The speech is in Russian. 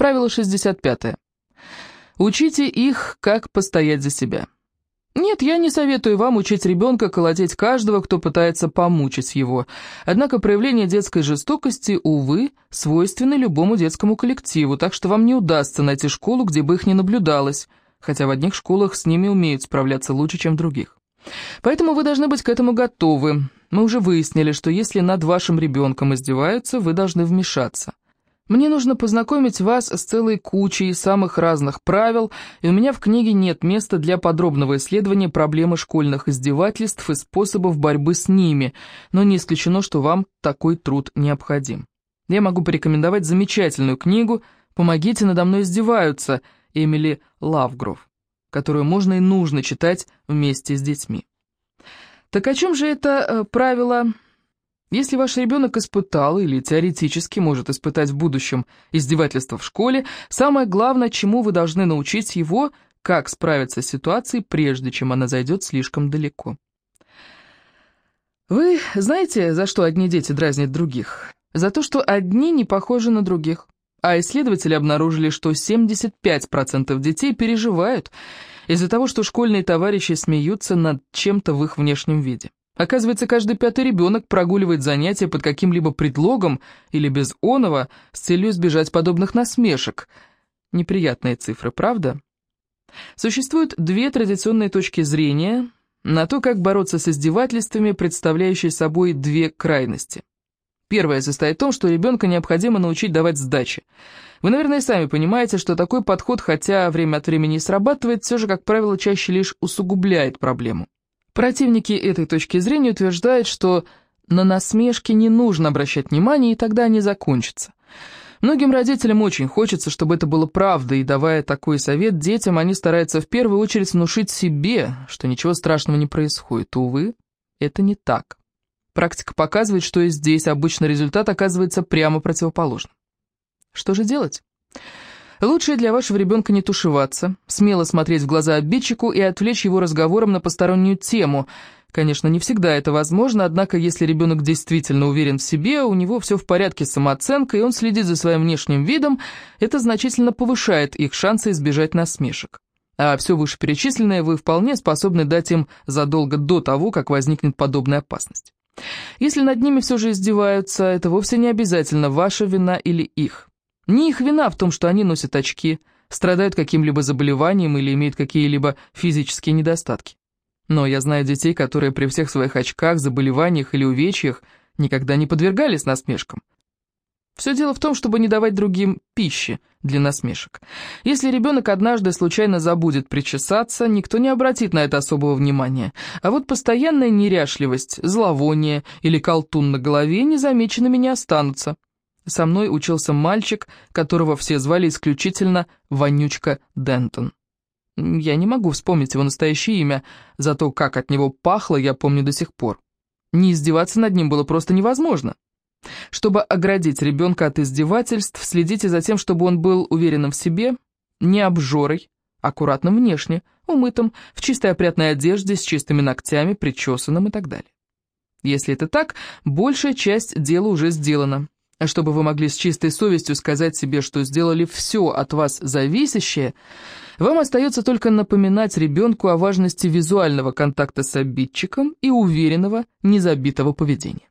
Правило 65. Учите их, как постоять за себя. Нет, я не советую вам учить ребенка колотеть каждого, кто пытается помучить его. Однако проявление детской жестокости, увы, свойственны любому детскому коллективу, так что вам не удастся найти школу, где бы их не наблюдалось, хотя в одних школах с ними умеют справляться лучше, чем в других. Поэтому вы должны быть к этому готовы. Мы уже выяснили, что если над вашим ребенком издеваются, вы должны вмешаться. Мне нужно познакомить вас с целой кучей самых разных правил, и у меня в книге нет места для подробного исследования проблемы школьных издевательств и способов борьбы с ними, но не исключено, что вам такой труд необходим. Я могу порекомендовать замечательную книгу «Помогите, надо мной издеваются» Эмили Лавгров, которую можно и нужно читать вместе с детьми. Так о чем же это э, правило если ваш ребенок испытал или теоретически может испытать в будущем издевательство в школе, самое главное, чему вы должны научить его, как справиться с ситуацией, прежде чем она зайдет слишком далеко. Вы знаете, за что одни дети дразнят других? За то, что одни не похожи на других. А исследователи обнаружили, что 75% детей переживают из-за того, что школьные товарищи смеются над чем-то в их внешнем виде. Оказывается, каждый пятый ребенок прогуливает занятия под каким-либо предлогом или без оного с целью избежать подобных насмешек. Неприятные цифры, правда? Существуют две традиционные точки зрения на то, как бороться с издевательствами, представляющие собой две крайности. Первая состоит в том, что ребенка необходимо научить давать сдачи. Вы, наверное, сами понимаете, что такой подход, хотя время от времени и срабатывает, все же, как правило, чаще лишь усугубляет проблему. Противники этой точки зрения утверждают, что на насмешки не нужно обращать внимание, и тогда они закончатся. Многим родителям очень хочется, чтобы это было правдой, и давая такой совет детям, они стараются в первую очередь внушить себе, что ничего страшного не происходит. Увы, это не так. Практика показывает, что и здесь обычно результат оказывается прямо противоположным. Что же делать? Лучше для вашего ребенка не тушеваться, смело смотреть в глаза обидчику и отвлечь его разговором на постороннюю тему. Конечно, не всегда это возможно, однако если ребенок действительно уверен в себе, у него все в порядке с самооценкой, и он следит за своим внешним видом, это значительно повышает их шансы избежать насмешек. А все вышеперечисленное вы вполне способны дать им задолго до того, как возникнет подобная опасность. Если над ними все же издеваются, это вовсе не обязательно ваша вина или их. Не их вина в том, что они носят очки, страдают каким-либо заболеванием или имеют какие-либо физические недостатки. Но я знаю детей, которые при всех своих очках, заболеваниях или увечьях никогда не подвергались насмешкам. Все дело в том, чтобы не давать другим пищи для насмешек. Если ребенок однажды случайно забудет причесаться, никто не обратит на это особого внимания. А вот постоянная неряшливость, зловоние или колтун на голове незамеченными не останутся. Со мной учился мальчик, которого все звали исключительно Вонючка Дентон. Я не могу вспомнить его настоящее имя, зато как от него пахло, я помню до сих пор. Не издеваться над ним было просто невозможно. Чтобы оградить ребенка от издевательств, следите за тем, чтобы он был уверенным в себе, не обжорой, аккуратным внешне, умытым, в чистой опрятной одежде, с чистыми ногтями, причесанным и так далее. Если это так, большая часть дела уже сделана. А чтобы вы могли с чистой совестью сказать себе, что сделали все от вас зависящее, вам остается только напоминать ребенку о важности визуального контакта с обидчиком и уверенного, незабитого поведения.